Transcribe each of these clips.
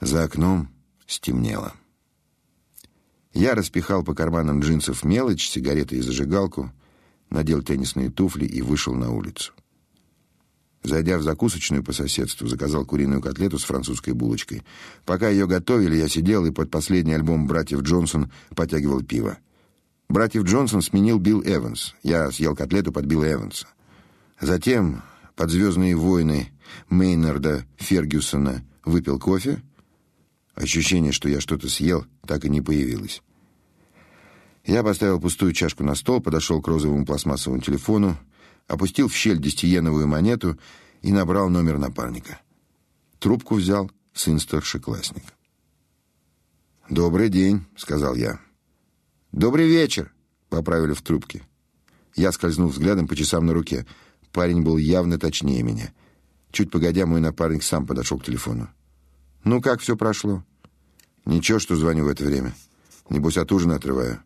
За окном стемнело. Я распихал по карманам джинсов мелочь, сигареты и зажигалку, надел теннисные туфли и вышел на улицу. Зайдя в закусочную по соседству, заказал куриную котлету с французской булочкой. Пока ее готовили, я сидел и под последний альбом братьев Джонсон потягивал пиво. Братьев Джонсон сменил Билл Эванс. Я съел котлету под Билла Эванса. Затем под «Звездные войны» Мейнарда Фергюсона выпил кофе. Ощущение, что я что-то съел, так и не появилось. Я поставил пустую чашку на стол, подошел к розовому пластмассовому телефону, опустил в щель десятиеновую монету и набрал номер напарника. Трубку взял сын старшеклассника. «Добрый день», — сказал я. «Добрый вечер», — поправили в трубке. Я скользнул взглядом по часам на руке. Парень был явно точнее меня. Чуть погодя, мой напарник сам подошел к телефону. «Ну, как все прошло?» «Ничего, что звоню в это время. Небось, от ужина отрываю».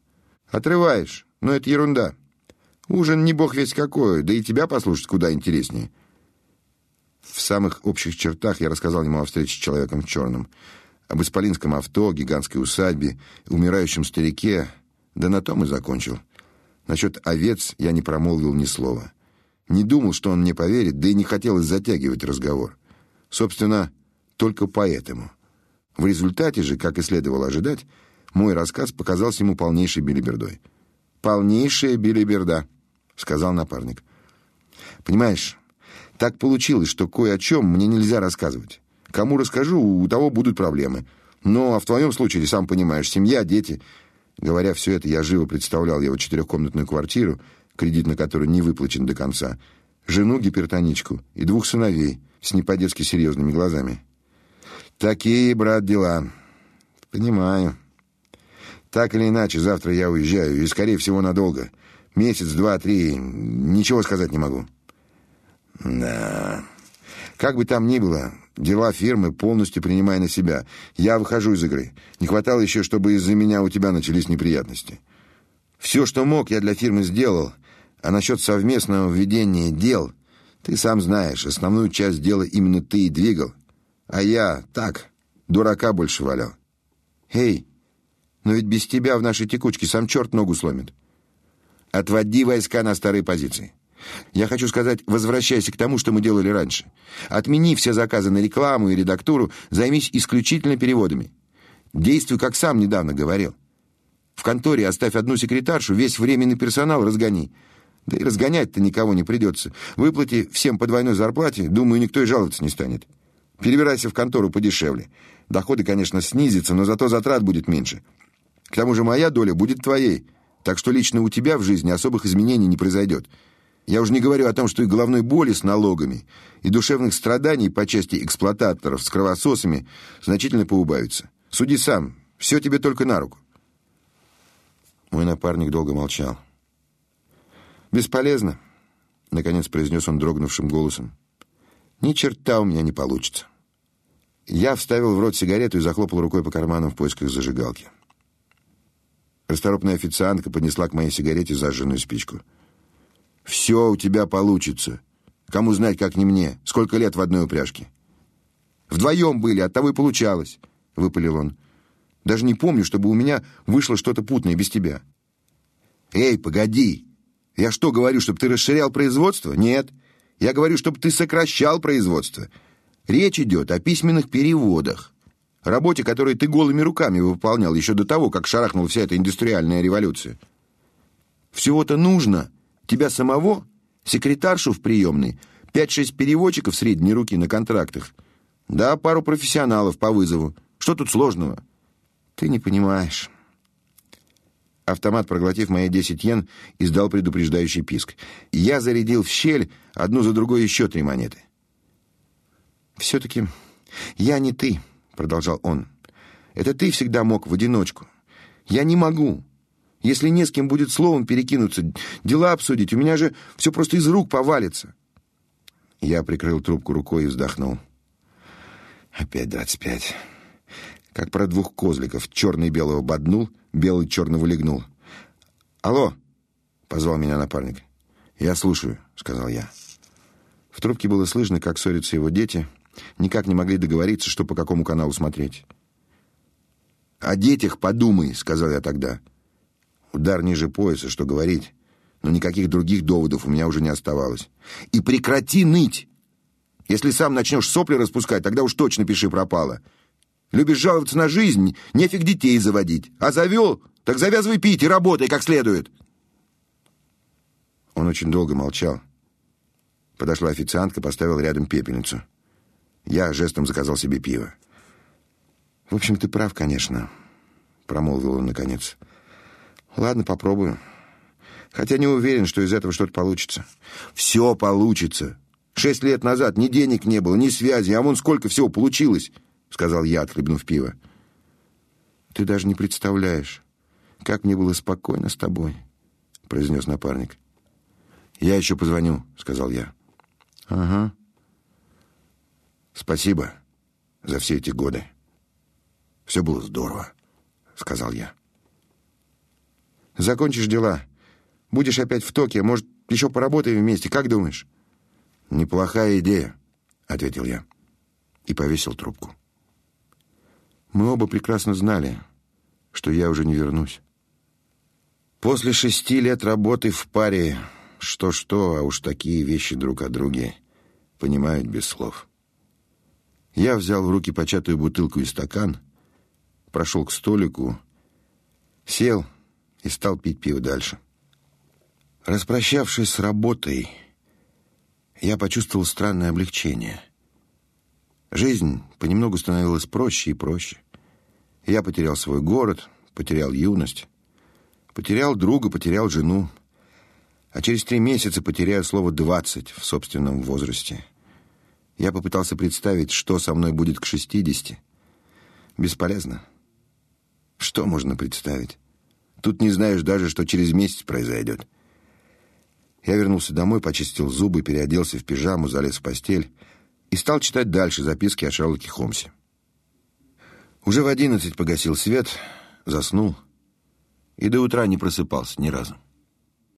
«Отрываешь? Но это ерунда. Ужин не бог весь какой, да и тебя послушать куда интереснее». В самых общих чертах я рассказал ему о встрече с человеком в черном, об исполинском авто, гигантской усадьбе, умирающем старике, да на том и закончил. Насчет овец я не промолвил ни слова. Не думал, что он мне поверит, да и не хотелось затягивать разговор. Собственно, только поэтому. В результате же, как и следовало ожидать, мой рассказ показался ему полнейшей билибердой. «Полнейшая билиберда», — сказал напарник. «Понимаешь, так получилось, что кое о чем мне нельзя рассказывать. Кому расскажу, у того будут проблемы. Но а в твоем случае, сам понимаешь, семья, дети. Говоря все это, я живо представлял его четырехкомнатную квартиру, кредит на которую не выплачен до конца, жену гипертоничку и двух сыновей с не по-детски серьезными глазами. Такие, брат, дела. Понимаю. Так или иначе, завтра я уезжаю, и, скорее всего, надолго. Месяц, два, три, ничего сказать не могу. Да. Как бы там ни было, дела фирмы полностью принимай на себя. Я выхожу из игры. Не хватало еще, чтобы из-за меня у тебя начались неприятности. Все, что мог, я для фирмы сделал. А насчет совместного ведения дел, ты сам знаешь, основную часть дела именно ты и двигал. А я так, дурака больше валял. Эй, но ведь без тебя в нашей текучке сам черт ногу сломит. Отводи войска на старые позиции. Я хочу сказать, возвращайся к тому, что мы делали раньше. Отмени все заказы на рекламу и редактуру, займись исключительно переводами. Действуй, как сам недавно говорил. В конторе оставь одну секретаршу, весь временный персонал разгони. Да и разгонять-то никого не придется. Выплати всем по двойной зарплате, думаю, никто и жаловаться не станет. Перебирайся в контору подешевле. Доходы, конечно, снизятся, но зато затрат будет меньше. К тому же моя доля будет твоей, так что лично у тебя в жизни особых изменений не произойдет. Я уже не говорю о том, что и головной боли с налогами, и душевных страданий по части эксплуататоров с кровососами значительно поубавятся. Суди сам, все тебе только на руку. Мой напарник долго молчал. «Бесполезно», — наконец произнес он дрогнувшим голосом. «Ни черта у меня не получится». Я вставил в рот сигарету и захлопал рукой по карманам в поисках зажигалки. Расторопная официантка поднесла к моей сигарете зажженную спичку. «Все у тебя получится. Кому знать, как не мне. Сколько лет в одной упряжке?» «Вдвоем были, оттого и получалось», — выпалил он. «Даже не помню, чтобы у меня вышло что-то путное без тебя». «Эй, погоди! Я что, говорю, чтобы ты расширял производство? Нет. Я говорю, чтобы ты сокращал производство. Речь идет о письменных переводах. Работе, которую ты голыми руками выполнял еще до того, как шарахнула вся эта индустриальная революция. Всего-то нужно тебя самого, секретаршу в приемной, пять-шесть переводчиков средней руки на контрактах, да пару профессионалов по вызову. Что тут сложного? Ты не понимаешь. Автомат, проглотив мои десять йен, издал предупреждающий писк. Я зарядил в щель одну за другой еще три монеты. «Все-таки я не ты», — продолжал он. «Это ты всегда мог в одиночку. Я не могу. Если не с кем будет словом перекинуться, дела обсудить, у меня же все просто из рук повалится». Я прикрыл трубку рукой и вздохнул. «Опять двадцать пять. Как про двух козликов. Черный белого боднул, белый черного легнул. «Алло!» — позвал меня напарник. «Я слушаю», — сказал я. В трубке было слышно, как ссорятся его дети — Никак не могли договориться, что по какому каналу смотреть. «О детях подумай», — сказал я тогда. Удар ниже пояса, что говорить. Но никаких других доводов у меня уже не оставалось. «И прекрати ныть! Если сам начнешь сопли распускать, тогда уж точно пиши пропало. Любишь жаловаться на жизнь, нефиг детей заводить. А завел, так завязывай пить и работай как следует». Он очень долго молчал. Подошла официантка, поставила рядом пепельницу. Я жестом заказал себе пиво. «В общем, ты прав, конечно», — промолвил он наконец. «Ладно, попробую. Хотя не уверен, что из этого что-то получится». «Все получится. Шесть лет назад ни денег не было, ни связи, а вон сколько всего получилось», — сказал я, отхлебнув пиво. «Ты даже не представляешь, как мне было спокойно с тобой», — произнес напарник. «Я еще позвоню», — сказал я. «Ага. Спасибо за все эти годы. Все было здорово», — сказал я. «Закончишь дела. Будешь опять в Токио. Может, еще поработаем вместе. Как думаешь?» «Неплохая идея», — ответил я и повесил трубку. Мы оба прекрасно знали, что я уже не вернусь. После шести лет работы в паре что-что, а уж такие вещи друг о друге понимают без слов. Я взял в руки початую бутылку и стакан, прошел к столику, сел и стал пить пиво дальше. Распрощавшись с работой, я почувствовал странное облегчение. Жизнь понемногу становилась проще и проще. Я потерял свой город, потерял юность, потерял друга, потерял жену, а через три месяца потеряю слово «двадцать» в собственном возрасте. Я попытался представить, что со мной будет к шестидесяти. Бесполезно. Что можно представить? Тут не знаешь даже, что через месяц произойдет. Я вернулся домой, почистил зубы, переоделся в пижаму, залез в постель и стал читать дальше записки о Шерлоке Холмсе. Уже в одиннадцать погасил свет, заснул и до утра не просыпался ни разу.